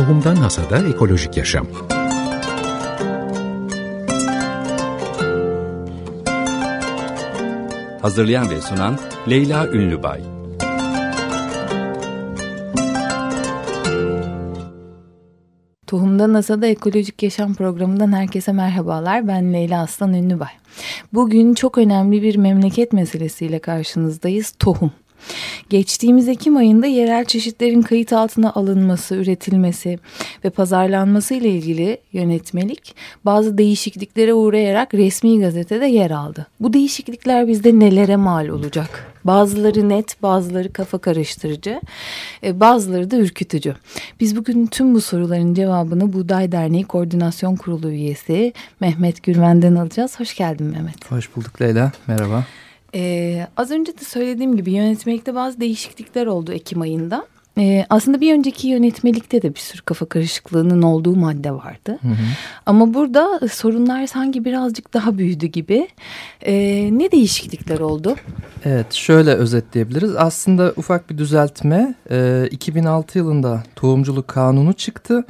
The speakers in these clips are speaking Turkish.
Tohumdan Hasada Ekolojik Yaşam Hazırlayan ve sunan Leyla Ünlübay Tohumda NASA'da Ekolojik Yaşam programından herkese merhabalar. Ben Leyla Aslan Ünlübay. Bugün çok önemli bir memleket meselesiyle karşınızdayız. Tohum. Geçtiğimiz Ekim ayında yerel çeşitlerin kayıt altına alınması, üretilmesi ve pazarlanması ile ilgili yönetmelik bazı değişikliklere uğrayarak resmi gazetede yer aldı. Bu değişiklikler bizde nelere mal olacak? Bazıları net, bazıları kafa karıştırıcı, e, bazıları da ürkütücü. Biz bugün tüm bu soruların cevabını Buğday Derneği Koordinasyon Kurulu üyesi Mehmet Gülven'den alacağız. Hoş geldin Mehmet. Hoş bulduk Leyla. Merhaba. Ee, az önce de söylediğim gibi yönetmelikte bazı değişiklikler oldu Ekim ayında. Ee, aslında bir önceki yönetmelikte de bir sürü kafa karışıklığının olduğu madde vardı. Hı hı. Ama burada sorunlar sanki birazcık daha büyüdü gibi. Ee, ne değişiklikler oldu? Evet şöyle özetleyebiliriz. Aslında ufak bir düzeltme. Ee, 2006 yılında tohumculuk kanunu çıktı.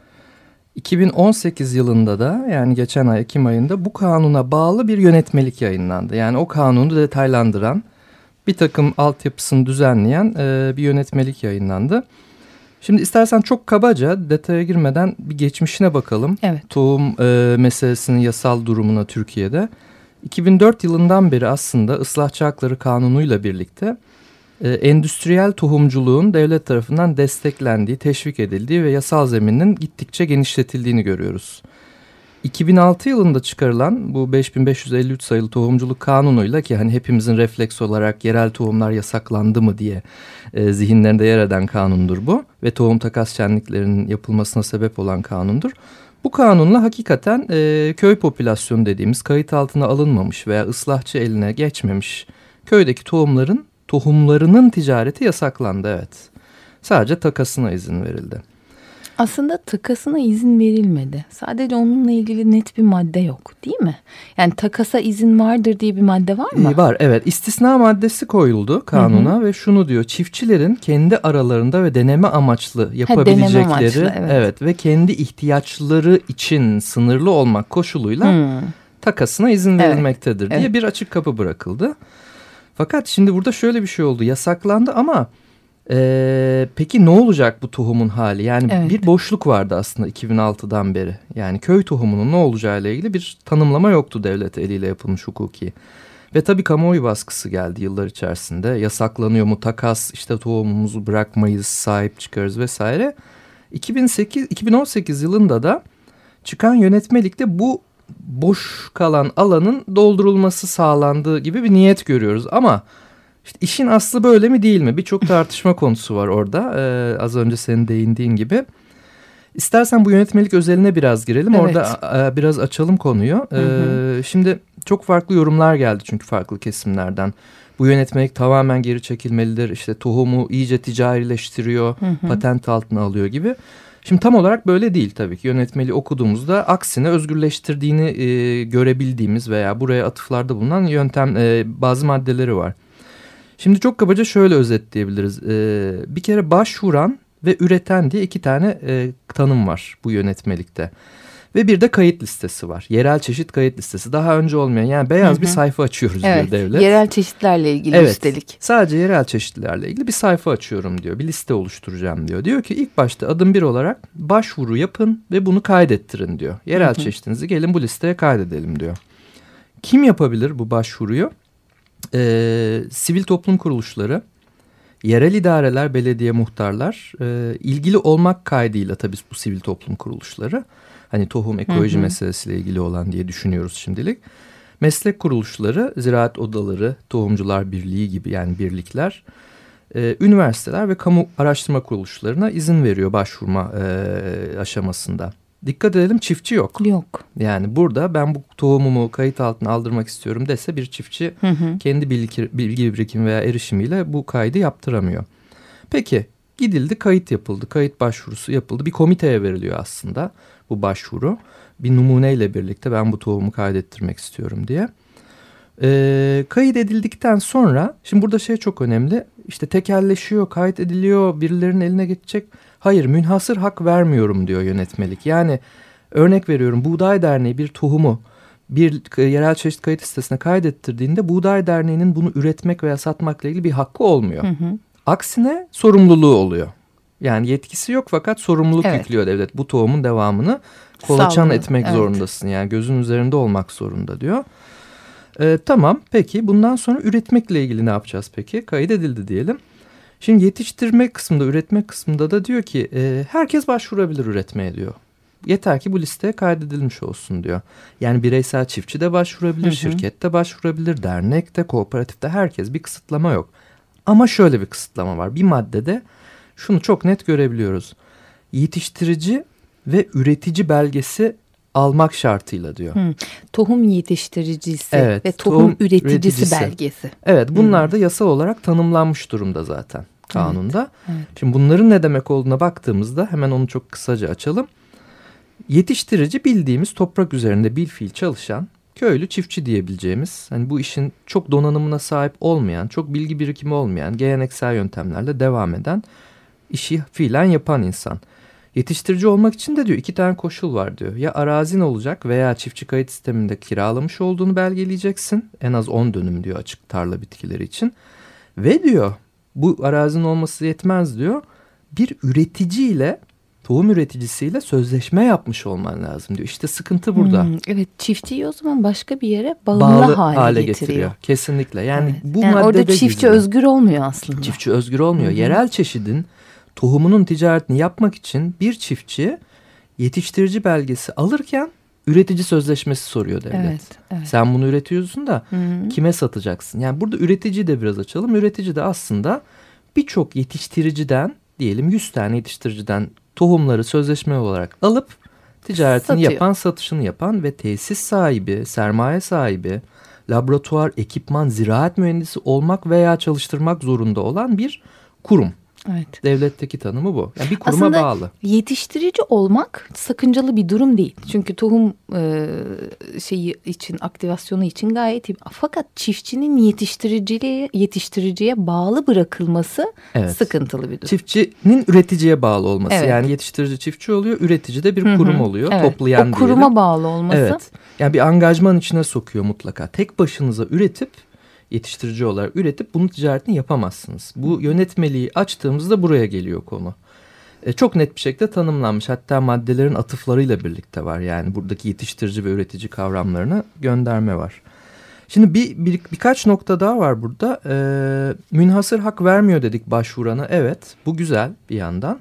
2018 yılında da yani geçen ay Ekim ayında bu kanuna bağlı bir yönetmelik yayınlandı. Yani o kanunu detaylandıran bir takım altyapısını düzenleyen e, bir yönetmelik yayınlandı. Şimdi istersen çok kabaca detaya girmeden bir geçmişine bakalım. Evet. Tohum e, meselesinin yasal durumuna Türkiye'de. 2004 yılından beri aslında ıslahçı hakları kanunuyla birlikte e, endüstriyel tohumculuğun devlet tarafından desteklendiği, teşvik edildiği ve yasal zeminin gittikçe genişletildiğini görüyoruz. 2006 yılında çıkarılan bu 5553 sayılı tohumculuk kanunuyla ki hani hepimizin refleks olarak yerel tohumlar yasaklandı mı diye e, zihinlerinde yer eden kanundur bu ve tohum takas şenliklerinin yapılmasına sebep olan kanundur. Bu kanunla hakikaten e, köy popülasyonu dediğimiz kayıt altına alınmamış veya ıslahçı eline geçmemiş köydeki tohumların tohumlarının ticareti yasaklandı evet. Sadece takasına izin verildi. Aslında takasına izin verilmedi. Sadece onunla ilgili net bir madde yok değil mi? Yani takasa izin vardır diye bir madde var mı? Ee, var evet. İstisna maddesi koyuldu kanuna hı hı. ve şunu diyor. Çiftçilerin kendi aralarında ve deneme amaçlı yapabilecekleri ha, amaçlı, evet. evet ve kendi ihtiyaçları için sınırlı olmak koşuluyla hı. takasına izin verilmektedir evet. diye evet. bir açık kapı bırakıldı. Fakat şimdi burada şöyle bir şey oldu. Yasaklandı ama e, peki ne olacak bu tohumun hali? Yani evet. bir boşluk vardı aslında 2006'dan beri. Yani köy tohumunun ne olacağıyla ilgili bir tanımlama yoktu devlet eliyle yapılmış hukuki. Ve tabii kamuoyu baskısı geldi yıllar içerisinde. Yasaklanıyor mu takas işte tohumumuzu bırakmayız sahip çıkarız vesaire. 2008 2018 yılında da çıkan yönetmelikte bu boş kalan alanın doldurulması sağlandığı gibi bir niyet görüyoruz. Ama işte işin aslı böyle mi değil mi? Birçok tartışma konusu var orada. Ee, az önce senin değindiğin gibi. İstersen bu yönetmelik özeline biraz girelim. Evet. Orada e, biraz açalım konuyu. Ee, hı hı. Şimdi çok farklı yorumlar geldi çünkü farklı kesimlerden. Bu yönetmelik tamamen geri çekilmelidir. İşte tohumu iyice ticarileştiriyor, hı hı. patent altına alıyor gibi. Şimdi tam olarak böyle değil tabii ki. Yönetmeliği okuduğumuzda aksine özgürleştirdiğini e, görebildiğimiz veya buraya atıflarda bulunan yöntem e, bazı maddeleri var. Şimdi çok kabaca şöyle özetleyebiliriz. E, bir kere başvuran ve üreten diye iki tane e, tanım var bu yönetmelikte. Ve bir de kayıt listesi var. Yerel çeşit kayıt listesi. Daha önce olmayan yani beyaz hı hı. bir sayfa açıyoruz evet, diyor devlet. Yerel çeşitlerle ilgili evet, üstelik. Sadece yerel çeşitlerle ilgili bir sayfa açıyorum diyor. Bir liste oluşturacağım diyor. Diyor ki ilk başta adım bir olarak başvuru yapın ve bunu kaydettirin diyor. Yerel hı hı. çeşitinizi gelin bu listeye kaydedelim diyor. Kim yapabilir bu başvuruyu? Ee, sivil toplum kuruluşları, yerel idareler, belediye muhtarlar, e, ilgili olmak kaydıyla tabii bu sivil toplum kuruluşları Hani tohum ekoloji hı hı. meselesiyle ilgili olan diye düşünüyoruz şimdilik. Meslek kuruluşları, ziraat odaları, tohumcular birliği gibi yani birlikler, e, üniversiteler ve kamu araştırma kuruluşlarına izin veriyor başvurma e, aşamasında. Dikkat edelim çiftçi yok. Yok. Yani burada ben bu tohumumu kayıt altına aldırmak istiyorum dese bir çiftçi hı hı. kendi bilgi, bilgi birikimi veya erişimiyle bu kaydı yaptıramıyor. Peki gidildi kayıt yapıldı. Kayıt başvurusu yapıldı. Bir komiteye veriliyor aslında bu başvuru. Bir numuneyle birlikte ben bu tohumu kaydettirmek istiyorum diye. E, kayıt edildikten sonra şimdi burada şey çok önemli. İşte tekelleşiyor, kayıt ediliyor, birilerinin eline geçecek. Hayır münhasır hak vermiyorum diyor yönetmelik. Yani örnek veriyorum Buğday Derneği bir tohumu bir yerel çeşit kayıt sitesine kaydettirdiğinde Buğday Derneği'nin bunu üretmek veya satmakla ilgili bir hakkı olmuyor. Hı hı. Aksine sorumluluğu oluyor. Yani yetkisi yok fakat sorumluluk evet. yüklüyor devlet. Bu tohumun devamını kolaçan Sağlığı. etmek evet. zorundasın. Yani gözün üzerinde olmak zorunda diyor. Ee, tamam peki bundan sonra üretmekle ilgili ne yapacağız peki? Kaydedildi diyelim. Şimdi yetiştirme kısmında, üretme kısmında da diyor ki e, herkes başvurabilir üretmeye diyor. Yeter ki bu listeye kaydedilmiş olsun diyor. Yani bireysel çiftçi de başvurabilir, hı hı. şirket de başvurabilir, dernek de, kooperatifte herkes bir kısıtlama yok. Ama şöyle bir kısıtlama var. Bir maddede şunu çok net görebiliyoruz. Yetiştirici ve üretici belgesi almak şartıyla diyor. Hmm. Tohum yetiştiricisi evet, ve tohum, tohum üreticisi, üreticisi belgesi. Evet bunlar hmm. da yasal olarak tanımlanmış durumda zaten kanunda. Evet, evet. Şimdi bunların ne demek olduğuna baktığımızda hemen onu çok kısaca açalım. Yetiştirici bildiğimiz toprak üzerinde bil fiil çalışan köylü çiftçi diyebileceğimiz hani bu işin çok donanımına sahip olmayan, çok bilgi birikimi olmayan, geleneksel yöntemlerle devam eden işi fiilen yapan insan. Yetiştirici olmak için de diyor iki tane koşul var diyor. Ya arazin olacak veya çiftçi kayıt sisteminde kiralamış olduğunu belgeleyeceksin. En az 10 dönüm diyor açık tarla bitkileri için. Ve diyor bu arazin olması yetmez diyor. Bir üreticiyle tohum üreticisiyle sözleşme yapmış olman lazım diyor. İşte sıkıntı burada. Hmm, evet çiftçiyi o zaman başka bir yere bağımlı Bağlı hale, hale getiriyor. getiriyor. Kesinlikle yani evet. bu yani maddede Orada çiftçi gizli. özgür olmuyor aslında. Çiftçi özgür olmuyor. Hı -hı. Yerel çeşidin tohumunun ticaretini yapmak için bir çiftçi yetiştirici belgesi alırken üretici sözleşmesi soruyor devlet. Evet, evet. Sen bunu üretiyorsun da Hı -hı. kime satacaksın? Yani burada üretici de biraz açalım. Üretici de aslında birçok yetiştiriciden diyelim 100 tane yetiştiriciden tohumları sözleşme olarak alıp ticaretini Satıyor. yapan, satışını yapan ve tesis sahibi, sermaye sahibi, laboratuvar, ekipman, ziraat mühendisi olmak veya çalıştırmak zorunda olan bir kurum. Evet. Devletteki tanımı bu. Yani bir kuruma Aslında bağlı. yetiştirici olmak sakıncalı bir durum değil. Çünkü tohum e, şeyi için aktivasyonu için gayet iyi. Fakat çiftçinin yetiştiriciliğe yetiştiriciye bağlı bırakılması evet. sıkıntılı bir durum. Çiftçinin üreticiye bağlı olması. Evet. Yani yetiştirici çiftçi oluyor, üretici de bir Hı -hı. kurum oluyor. Evet. Toplayan o kuruma diyelim. bağlı olması. Evet. Yani bir angajman içine sokuyor mutlaka. Tek başınıza üretip yetiştirici olarak üretip bunu ticaretini yapamazsınız. Bu yönetmeliği açtığımızda buraya geliyor konu. E, çok net bir şekilde tanımlanmış. Hatta maddelerin atıflarıyla birlikte var. Yani buradaki yetiştirici ve üretici kavramlarına gönderme var. Şimdi bir, bir birkaç nokta daha var burada. E, münhasır hak vermiyor dedik başvurana. Evet bu güzel bir yandan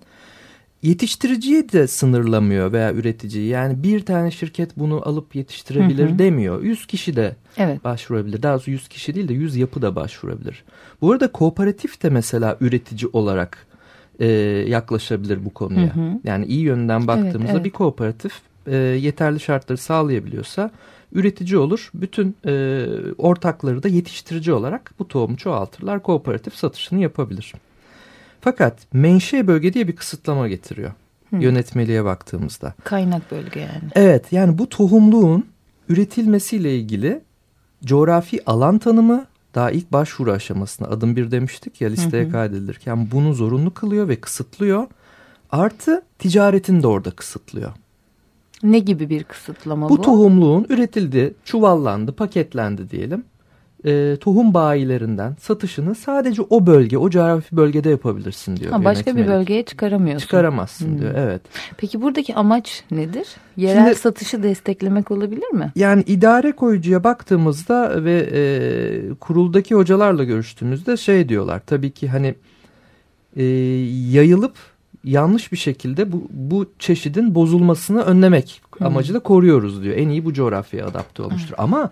yetiştiriciye de sınırlamıyor veya üreticiyi. Yani bir tane şirket bunu alıp yetiştirebilir hı hı. demiyor. 100 kişi de evet. başvurabilir. Daha doğrusu 100 kişi değil de 100 yapı da başvurabilir. Bu arada kooperatif de mesela üretici olarak e, yaklaşabilir bu konuya. Hı hı. Yani iyi yönden baktığımızda evet, evet. bir kooperatif e, yeterli şartları sağlayabiliyorsa üretici olur. Bütün e, ortakları da yetiştirici olarak bu tohumu çoğaltırlar. Kooperatif satışını yapabilir. Fakat menşe bölge diye bir kısıtlama getiriyor. Hmm. Yönetmeliğe baktığımızda. Kaynak bölge yani. Evet yani bu tohumluğun üretilmesiyle ilgili coğrafi alan tanımı daha ilk başvuru aşamasında adım bir demiştik ya listeye hı kaydedilirken bunu zorunlu kılıyor ve kısıtlıyor. Artı ticaretini de orada kısıtlıyor. Ne gibi bir kısıtlama bu? Bu tohumluğun üretildi, çuvallandı, paketlendi diyelim e, tohum bayilerinden satışını sadece o bölge, o coğrafi bölgede yapabilirsin diyor. Ha, başka bir bölgeye çıkaramıyorsun. Çıkaramazsın hmm. diyor, evet. Peki buradaki amaç nedir? Yerel Şimdi, satışı desteklemek olabilir mi? Yani idare koyucuya baktığımızda ve e, kuruldaki hocalarla görüştüğümüzde şey diyorlar. Tabii ki hani e, yayılıp yanlış bir şekilde bu, bu çeşidin bozulmasını önlemek hmm. amacıyla koruyoruz diyor. En iyi bu coğrafyaya adapte olmuştur. Hmm. Ama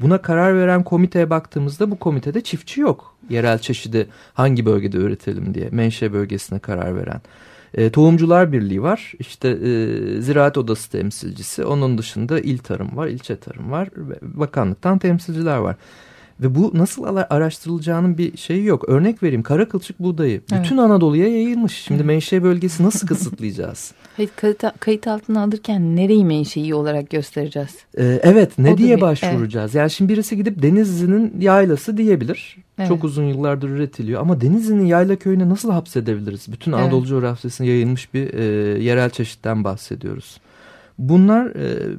Buna karar veren komiteye baktığımızda bu komitede çiftçi yok. Yerel çeşidi hangi bölgede üretelim diye menşe bölgesine karar veren. E, Tohumcular Birliği var. İşte e, Ziraat Odası temsilcisi. Onun dışında il tarım var, ilçe tarım var. Bakanlıktan temsilciler var. Ve bu nasıl araştırılacağının bir şeyi yok. Örnek vereyim kara kılçık buğdayı. Evet. Bütün Anadolu'ya yayılmış. Şimdi menşe bölgesi nasıl kısıtlayacağız? Hayır, kayıt, kayıt altına alırken nereyi menşei olarak göstereceğiz? Ee, evet ne o diye bir, başvuracağız? Evet. Yani şimdi birisi gidip Denizli'nin yaylası diyebilir. Evet. Çok uzun yıllardır üretiliyor. Ama Denizli'nin yayla köyüne nasıl hapsedebiliriz? Bütün Anadolu evet. coğrafyasına yayılmış bir e, yerel çeşitten bahsediyoruz. Bunlar e,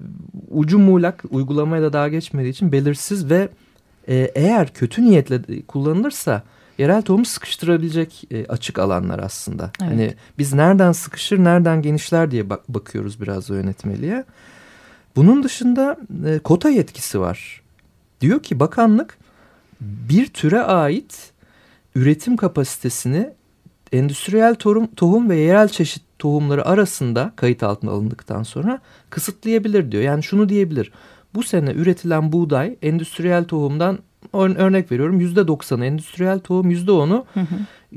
ucu muğlak uygulamaya da daha geçmediği için belirsiz ve e, eğer kötü niyetle kullanılırsa yerel tohumu sıkıştırabilecek e, açık alanlar aslında. Evet. Hani biz nereden sıkışır, nereden genişler diye bak bakıyoruz biraz o yönetmeliğe. Bunun dışında e, kota yetkisi var. Diyor ki bakanlık bir türe ait üretim kapasitesini endüstriyel tohum, tohum ve yerel çeşit tohumları arasında kayıt altına alındıktan sonra kısıtlayabilir diyor. Yani şunu diyebilir. Bu sene üretilen buğday endüstriyel tohumdan örnek veriyorum yüzde doksanı endüstriyel tohum yüzde onu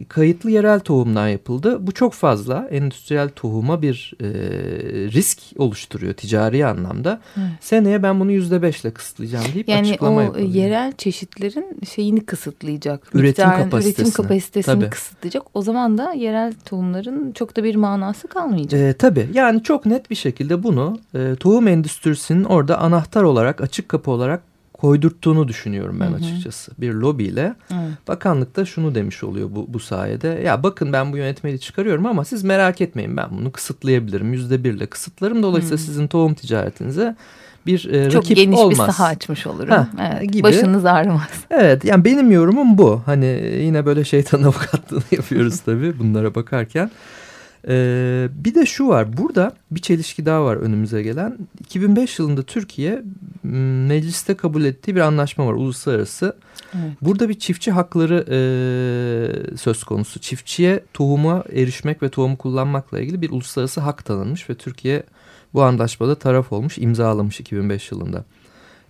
kayıtlı yerel tohumdan yapıldı. Bu çok fazla endüstriyel tohuma bir e, risk oluşturuyor ticari anlamda. Evet. Seneye ben bunu yüzde beşle kısıtlayacağım deyip yani açıklama yapılıyor. Yani o yerel çeşitlerin şeyini kısıtlayacak. Üretim kapasitesini. Üretim kapasitesini tabii. kısıtlayacak. O zaman da yerel tohumların çok da bir manası kalmayacak. E, tabii yani çok net bir şekilde bunu e, tohum endüstrisinin orada anahtar olarak açık kapı olarak koydurttuğunu düşünüyorum ben hı hı. açıkçası. Bir lobiyle evet. bakanlık da şunu demiş oluyor bu, bu sayede. Ya bakın ben bu yönetmeliği çıkarıyorum ama siz merak etmeyin ben bunu kısıtlayabilirim. Yüzde birle kısıtlarım. Dolayısıyla hı. sizin tohum ticaretinize bir e, Çok rakip geniş olmaz. bir saha açmış olurum. Ha, evet, gibi. Başınız ağrımaz. Evet yani benim yorumum bu. Hani yine böyle şeytan avukatlığını yapıyoruz tabii bunlara bakarken. Ee, bir de şu var burada bir çelişki daha var önümüze gelen. 2005 yılında Türkiye mecliste kabul ettiği bir anlaşma var uluslararası. Evet. Burada bir çiftçi hakları e, söz konusu. Çiftçiye tohuma erişmek ve tohumu kullanmakla ilgili bir uluslararası hak tanınmış ve Türkiye bu anlaşmada taraf olmuş imzalamış 2005 yılında.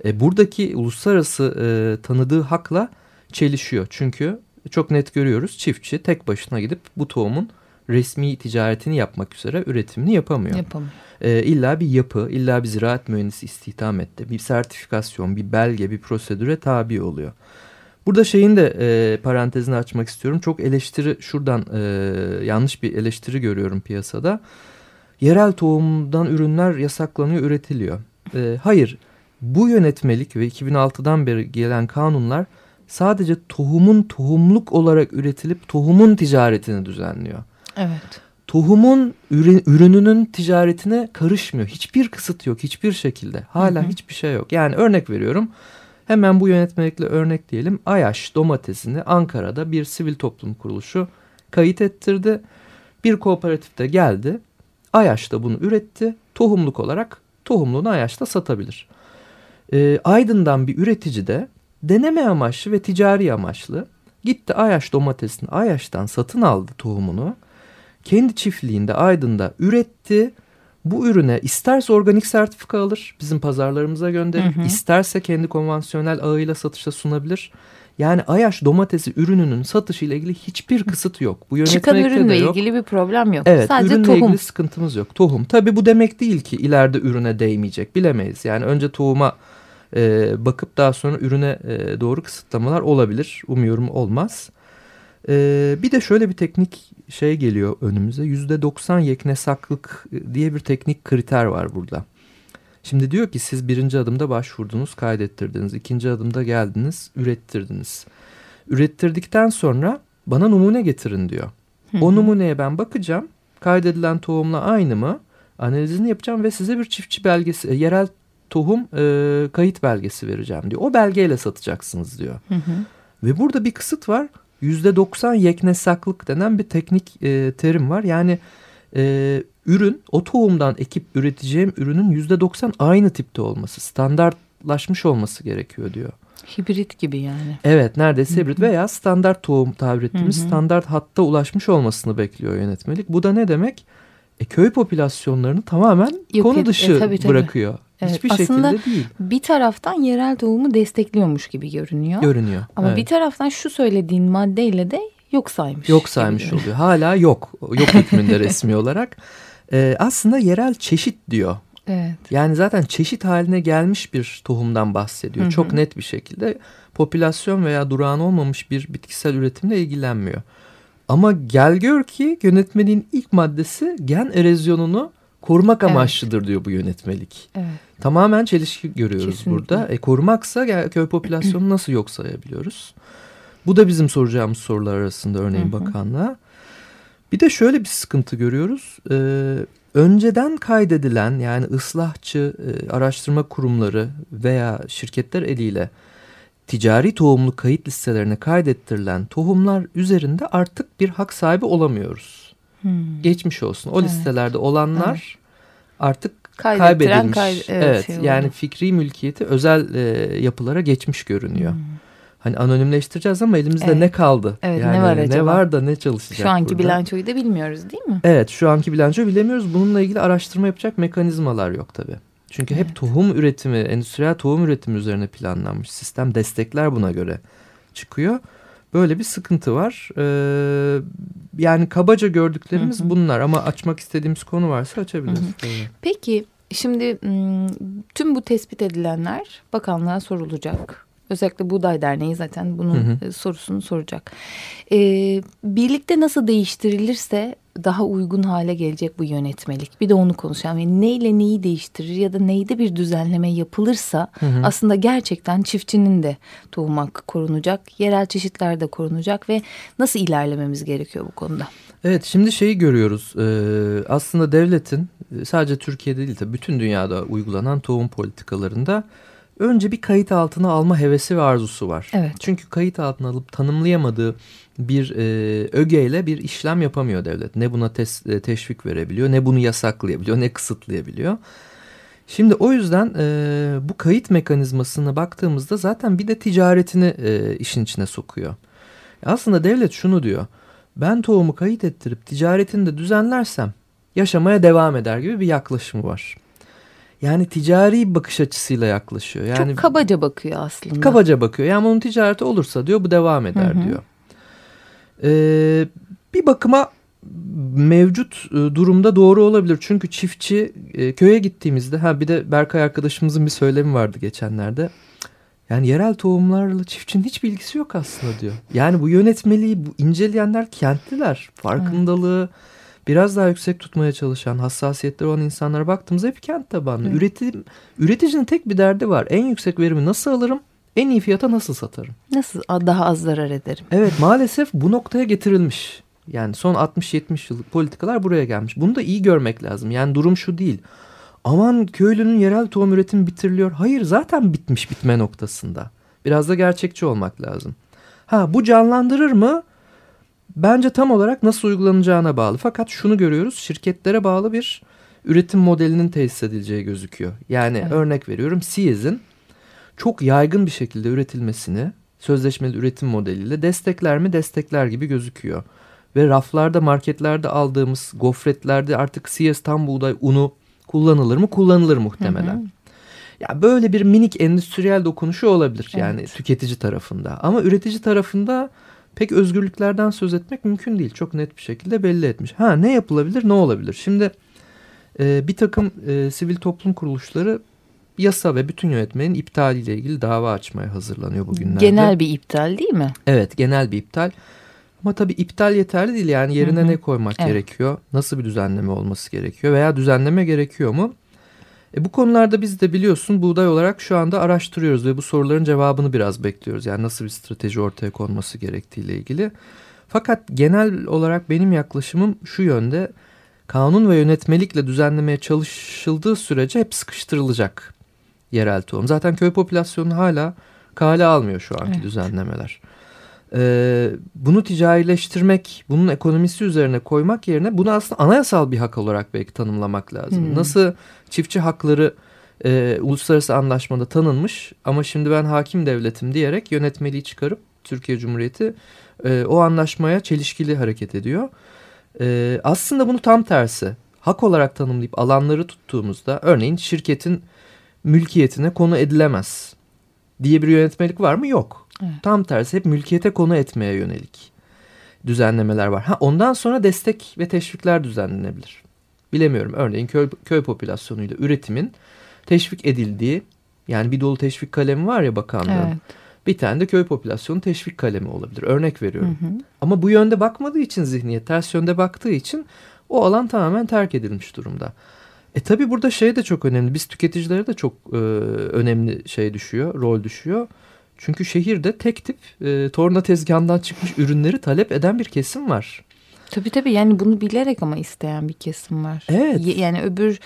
E, buradaki uluslararası e, tanıdığı hakla çelişiyor. Çünkü çok net görüyoruz çiftçi tek başına gidip bu tohumun resmi ticaretini yapmak üzere üretimini yapamıyor. Yapamıyor. E, illa bir yapı, illa bir ziraat mühendisi istihdam etti. Bir sertifikasyon, bir belge, bir prosedüre tabi oluyor. Burada şeyin de e, parantezini açmak istiyorum. Çok eleştiri şuradan e, yanlış bir eleştiri görüyorum piyasada. Yerel tohumdan ürünler yasaklanıyor, üretiliyor. E, hayır, bu yönetmelik ve 2006'dan beri gelen kanunlar sadece tohumun tohumluk olarak üretilip tohumun ticaretini düzenliyor. Evet. Tohumun ürününün ticaretine karışmıyor. Hiçbir kısıt yok hiçbir şekilde. Hala hı hı. hiçbir şey yok. Yani örnek veriyorum. Hemen bu yönetmelikle örnek diyelim. Ayaş domatesini Ankara'da bir sivil toplum kuruluşu kayıt ettirdi. Bir kooperatifte geldi. Ayaş da bunu üretti. Tohumluk olarak tohumluğunu Ayaş'ta satabilir. E, Aydın'dan bir üretici de deneme amaçlı ve ticari amaçlı gitti Ayaş domatesini Ayaş'tan satın aldı tohumunu kendi çiftliğinde Aydın'da üretti. Bu ürüne isterse organik sertifika alır bizim pazarlarımıza gönderir. Hı hı. İsterse kendi konvansiyonel ağıyla satışa sunabilir. Yani Ayaş domatesi ürününün satışı ile ilgili hiçbir kısıt yok. Bu Çıkan ürünle yok. ilgili bir problem yok. Evet, Sadece ürünle tohum. ilgili sıkıntımız yok. Tohum. Tabii bu demek değil ki ileride ürüne değmeyecek. Bilemeyiz. Yani önce tohuma e, bakıp daha sonra ürüne e, doğru kısıtlamalar olabilir. Umuyorum olmaz. Ee, bir de şöyle bir teknik şey geliyor önümüze. Yüzde doksan yeknesaklık diye bir teknik kriter var burada. Şimdi diyor ki siz birinci adımda başvurdunuz, kaydettirdiniz. ikinci adımda geldiniz, ürettirdiniz. Ürettirdikten sonra bana numune getirin diyor. O numuneye ben bakacağım. Kaydedilen tohumla aynı mı? Analizini yapacağım ve size bir çiftçi belgesi, e, yerel tohum e, kayıt belgesi vereceğim diyor. O belgeyle satacaksınız diyor. Hı hı. Ve burada bir kısıt var. %90 yeknesaklık denen bir teknik e, terim var. Yani e, ürün o tohumdan ekip üreteceğim ürünün %90 aynı tipte olması, standartlaşmış olması gerekiyor diyor. Hibrit gibi yani. Evet neredeyse hibrit veya standart tohum tabir ettiğimiz standart hatta ulaşmış olmasını bekliyor yönetmelik. Bu da ne demek? E, köy popülasyonlarını tamamen Yok, konu dışı e, tabii, tabii. bırakıyor. Evet, Hiçbir aslında şekilde değil. bir taraftan yerel tohumu destekliyormuş gibi görünüyor. Görünüyor. Ama evet. bir taraftan şu söylediğin maddeyle de yok saymış. Yok saymış oluyor. Hala yok. Yok hükmünde resmi olarak. Ee, aslında yerel çeşit diyor Evet. Yani zaten çeşit haline gelmiş bir tohumdan bahsediyor. Hı hı. Çok net bir şekilde popülasyon veya durağan olmamış bir bitkisel üretimle ilgilenmiyor. Ama gel gör ki yönetmeliğin ilk maddesi gen erozyonunu korumak evet. amaçlıdır diyor bu yönetmelik. Evet. Tamamen çelişki görüyoruz Kesinlikle. burada. E, korumaksa köy popülasyonunu nasıl yok sayabiliyoruz? Bu da bizim soracağımız sorular arasında örneğin bakanlığa. Bir de şöyle bir sıkıntı görüyoruz. Ee, önceden kaydedilen yani ıslahçı e, araştırma kurumları veya şirketler eliyle ticari tohumlu kayıt listelerine kaydettirilen tohumlar üzerinde artık bir hak sahibi olamıyoruz. Hmm. Geçmiş olsun. O evet. listelerde olanlar evet. artık kaybedilmiş. Kay evet, evet şey yani fikri mülkiyeti özel e, yapılara geçmiş görünüyor. Hmm. Hani anonimleştireceğiz ama elimizde evet. ne kaldı? Evet, yani ne var acaba? Ne var da ne çalışacak Şu anki burada? bilançoyu da bilmiyoruz değil mi? Evet şu anki bilançoyu bilemiyoruz. Bununla ilgili araştırma yapacak mekanizmalar yok tabii. Çünkü evet. hep tohum üretimi, endüstriyel tohum üretimi üzerine planlanmış. Sistem destekler buna göre çıkıyor. Böyle bir sıkıntı var. Ee, yani kabaca gördüklerimiz hı hı. bunlar ama açmak istediğimiz konu varsa açabiliriz. Hı hı. Peki şimdi tüm bu tespit edilenler bakanlığa sorulacak. Özellikle Buğday Derneği zaten bunun hı hı. sorusunu soracak. Ee, birlikte nasıl değiştirilirse daha uygun hale gelecek bu yönetmelik. Bir de onu konuşalım. Yani neyle neyi değiştirir ya da neyde bir düzenleme yapılırsa hı hı. aslında gerçekten çiftçinin de tohum hakkı korunacak. Yerel çeşitler de korunacak ve nasıl ilerlememiz gerekiyor bu konuda? Evet şimdi şeyi görüyoruz. Ee, aslında devletin sadece Türkiye'de değil de bütün dünyada uygulanan tohum politikalarında önce bir kayıt altına alma hevesi ve arzusu var. Evet. Çünkü kayıt altına alıp tanımlayamadığı bir e, ögeyle bir işlem yapamıyor devlet. Ne buna tes, e, teşvik verebiliyor, ne bunu yasaklayabiliyor, ne kısıtlayabiliyor. Şimdi o yüzden e, bu kayıt mekanizmasına baktığımızda zaten bir de ticaretini e, işin içine sokuyor. Aslında devlet şunu diyor. Ben tohumu kayıt ettirip ticaretini de düzenlersem yaşamaya devam eder gibi bir yaklaşımı var. Yani ticari bakış açısıyla yaklaşıyor. Yani Çok kabaca bakıyor aslında. Kabaca bakıyor. Yani onun ticareti olursa diyor bu devam eder hı hı. diyor. Ee, bir bakıma mevcut e, durumda doğru olabilir. Çünkü çiftçi e, köye gittiğimizde ha bir de Berkay arkadaşımızın bir söylemi vardı geçenlerde. Yani yerel tohumlarla çiftçinin hiç bilgisi yok aslında diyor. Yani bu yönetmeliği bu inceleyenler kentliler. Farkındalığı evet. Biraz daha yüksek tutmaya çalışan, hassasiyetleri olan insanlara baktığımızda hep kent tabanlı. Evet. Üretim, üreticinin tek bir derdi var. En yüksek verimi nasıl alırım? en iyi fiyata nasıl satarım? Nasıl daha az zarar ederim? Evet maalesef bu noktaya getirilmiş. Yani son 60-70 yıllık politikalar buraya gelmiş. Bunu da iyi görmek lazım. Yani durum şu değil. Aman köylünün yerel tohum üretimi bitiriliyor. Hayır zaten bitmiş bitme noktasında. Biraz da gerçekçi olmak lazım. Ha bu canlandırır mı? Bence tam olarak nasıl uygulanacağına bağlı. Fakat şunu görüyoruz. Şirketlere bağlı bir üretim modelinin tesis edileceği gözüküyor. Yani evet. örnek veriyorum Seas'in çok yaygın bir şekilde üretilmesini sözleşmeli üretim modeliyle destekler mi destekler gibi gözüküyor. Ve raflarda marketlerde aldığımız gofretlerde artık CS tam buğday unu kullanılır mı? Kullanılır muhtemelen. Hı hı. Ya böyle bir minik endüstriyel dokunuşu olabilir evet. yani tüketici tarafında. Ama üretici tarafında pek özgürlüklerden söz etmek mümkün değil. Çok net bir şekilde belli etmiş. Ha ne yapılabilir ne olabilir? Şimdi e, bir takım e, sivil toplum kuruluşları yasa ve bütün yönetmenin iptaliyle ilgili dava açmaya hazırlanıyor bugünlerde. Genel bir iptal değil mi? Evet genel bir iptal. Ama tabii iptal yeterli değil yani yerine hı hı. ne koymak evet. gerekiyor? Nasıl bir düzenleme olması gerekiyor veya düzenleme gerekiyor mu? E bu konularda biz de biliyorsun buğday olarak şu anda araştırıyoruz ve bu soruların cevabını biraz bekliyoruz. Yani nasıl bir strateji ortaya konması gerektiğiyle ilgili. Fakat genel olarak benim yaklaşımım şu yönde. Kanun ve yönetmelikle düzenlemeye çalışıldığı sürece hep sıkıştırılacak yerel tohum. Zaten köy popülasyonu hala kale almıyor şu anki evet. düzenlemeler. Ee, bunu ticarileştirmek, bunun ekonomisi üzerine koymak yerine bunu aslında anayasal bir hak olarak belki tanımlamak lazım. Hmm. Nasıl çiftçi hakları e, uluslararası anlaşmada tanınmış ama şimdi ben hakim devletim diyerek yönetmeliği çıkarıp Türkiye Cumhuriyeti e, o anlaşmaya çelişkili hareket ediyor. E, aslında bunu tam tersi hak olarak tanımlayıp alanları tuttuğumuzda örneğin şirketin mülkiyetine konu edilemez diye bir yönetmelik var mı? Yok. Evet. Tam tersi hep mülkiyete konu etmeye yönelik düzenlemeler var. Ha ondan sonra destek ve teşvikler düzenlenebilir. bilemiyorum örneğin köy, köy popülasyonuyla üretimin teşvik edildiği yani bir dolu teşvik kalemi var ya bakanlığın. Evet. Bir tane de köy popülasyonu teşvik kalemi olabilir. Örnek veriyorum. Hı hı. Ama bu yönde bakmadığı için zihniyet ters yönde baktığı için o alan tamamen terk edilmiş durumda. E tabi burada şey de çok önemli. Biz tüketicilere de çok e, önemli şey düşüyor, rol düşüyor. Çünkü şehirde tek tip e, torna tezgahından çıkmış ürünleri talep eden bir kesim var. Tabii tabii yani bunu bilerek ama isteyen bir kesim var. Evet. Yani öbür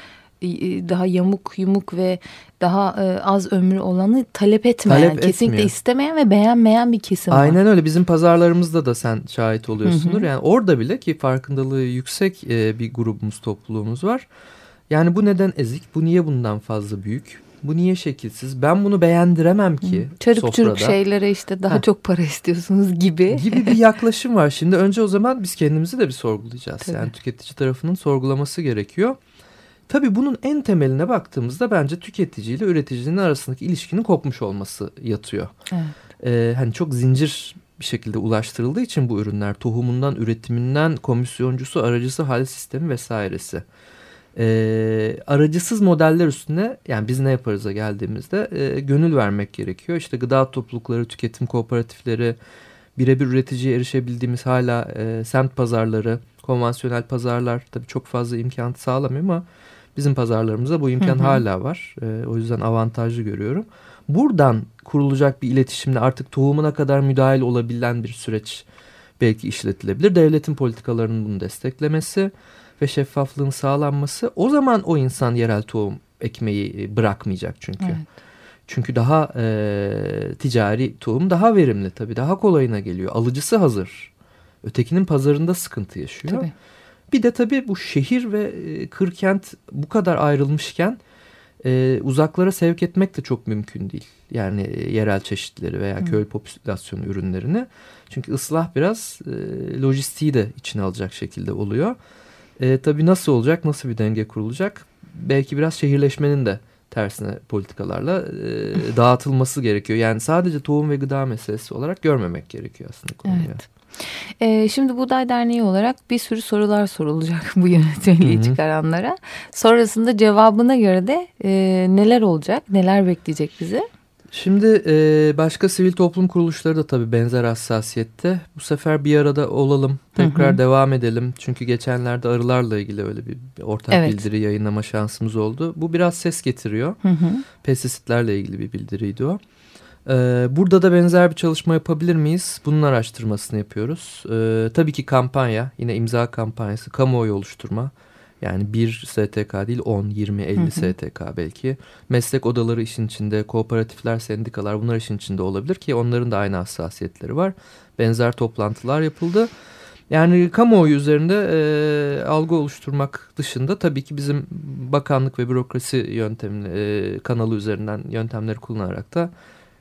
daha yamuk yumuk ve daha e, az ömrü olanı talep etmeyen, talep kesinlikle etmiyor. istemeyen ve beğenmeyen bir kesim Aynen var. Aynen öyle. Bizim pazarlarımızda da sen şahit oluyorsundur. Hı hı. Yani orada bile ki farkındalığı yüksek e, bir grubumuz, topluluğumuz var. Yani bu neden ezik? Bu niye bundan fazla büyük? Bu niye şekilsiz? Ben bunu beğendiremem ki Çarık sofrada. çürük şeylere işte daha Heh. çok para istiyorsunuz gibi. Gibi bir yaklaşım var. Şimdi önce o zaman biz kendimizi de bir sorgulayacağız. Tabii. Yani tüketici tarafının sorgulaması gerekiyor. Tabii bunun en temeline baktığımızda bence tüketici ile üreticinin arasındaki ilişkinin kopmuş olması yatıyor. Evet. Ee, hani çok zincir bir şekilde ulaştırıldığı için bu ürünler tohumundan, üretiminden, komisyoncusu, aracısı, hal sistemi vesairesi. Ee, aracısız modeller üstüne yani biz ne yaparız'a geldiğimizde e, gönül vermek gerekiyor. İşte gıda toplulukları, tüketim kooperatifleri, birebir üreticiye erişebildiğimiz hala e, semt pazarları, konvansiyonel pazarlar tabii çok fazla imkan sağlamıyor ama Bizim pazarlarımızda bu imkan hı hı. hala var. E, o yüzden avantajlı görüyorum. Buradan kurulacak bir iletişimle artık tohumuna kadar müdahil olabilen bir süreç belki işletilebilir. Devletin politikalarının bunu desteklemesi ve şeffaflığın sağlanması o zaman o insan yerel tohum ekmeği e, bırakmayacak çünkü. Evet. Çünkü daha e, ticari tohum daha verimli tabii daha kolayına geliyor. Alıcısı hazır. Ötekinin pazarında sıkıntı yaşıyor. Tabii. Bir de tabii bu şehir ve e, kırkent bu kadar ayrılmışken e, uzaklara sevk etmek de çok mümkün değil. Yani e, yerel çeşitleri veya köy popülasyonu ürünlerini. Çünkü ıslah biraz e, lojistiği de içine alacak şekilde oluyor. E, tabii nasıl olacak, nasıl bir denge kurulacak? Belki biraz şehirleşmenin de tersine politikalarla e, dağıtılması gerekiyor. Yani sadece tohum ve gıda meselesi olarak görmemek gerekiyor aslında konuyu. Evet. Ee, şimdi Buğday Derneği olarak bir sürü sorular sorulacak bu yönetmeliği çıkaranlara. Sonrasında cevabına göre de e, neler olacak, neler bekleyecek bizi? Şimdi e, başka sivil toplum kuruluşları da tabii benzer hassasiyette. Bu sefer bir arada olalım, tekrar hı hı. devam edelim. Çünkü geçenlerde arılarla ilgili öyle bir, ortak evet. bildiri yayınlama şansımız oldu. Bu biraz ses getiriyor. Hı hı. Pestisitlerle ilgili bir bildiriydi o. Ee, burada da benzer bir çalışma yapabilir miyiz? Bunun araştırmasını yapıyoruz. Ee, tabii ki kampanya, yine imza kampanyası, kamuoyu oluşturma. Yani bir STK değil 10, 20, 50 hı hı. STK belki. Meslek odaları işin içinde, kooperatifler, sendikalar bunlar işin içinde olabilir ki onların da aynı hassasiyetleri var. Benzer toplantılar yapıldı. Yani kamuoyu üzerinde e, algı oluşturmak dışında tabii ki bizim bakanlık ve bürokrasi yöntemi e, kanalı üzerinden yöntemleri kullanarak da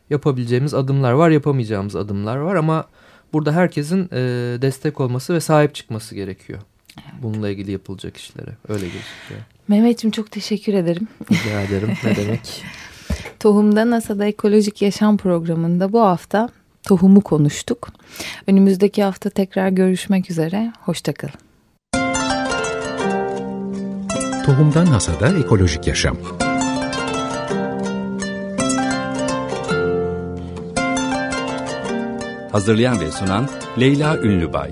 yapabileceğimiz adımlar var, yapamayacağımız adımlar var ama burada herkesin e, destek olması ve sahip çıkması gerekiyor. Evet. Bununla ilgili yapılacak işlere. Öyle gözüküyor. Mehmetciğim çok teşekkür ederim. Rica ederim. ne demek? Tohum'da NASA'da Ekolojik Yaşam programında bu hafta tohumu konuştuk. Önümüzdeki hafta tekrar görüşmek üzere. Hoşçakalın. Tohumdan NASA'da Ekolojik Yaşam Hazırlayan ve sunan Leyla Ünlübay.